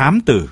thám tử.